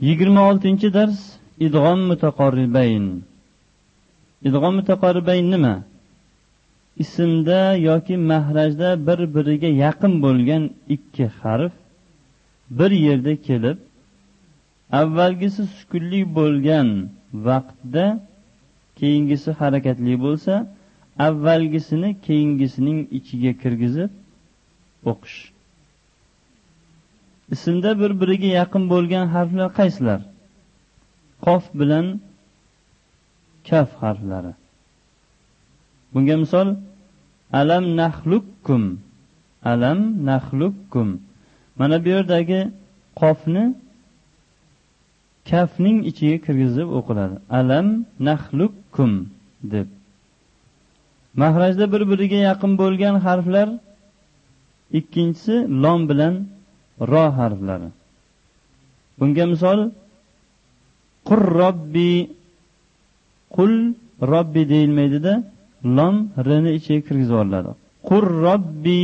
yigirma oltinchi dars idg'om mutaqorribayn idg'om mutaqorribayn nima? Ismda yoki mahrajda bir biriga yaqin bo'lgan ikki harf bir yerda kelib avvalgisi sukunli bo'lgan vaqtda keyingisi harakatli bo'lsa avvalgisini keyingisining ichiga kirgizib o'qish. Ismda bir biriga yaqin bo'lgan harflar qaysilar? Qof bilan kaf harflari. Bunga misol alam nahlukkum alam nahlukkum mana bu yerdagi qofni kafning ichiga kirgizib o'qiladi. Alam nahlukkum deb. Mahrajda bir biriga yaqin bo'lgan harflar ikkinchisi lom bilan ro harflari. Bunga misol qur robbi qul robbi deyilmaydida lom rini ichiga kirgizib yuboriladi qur robbi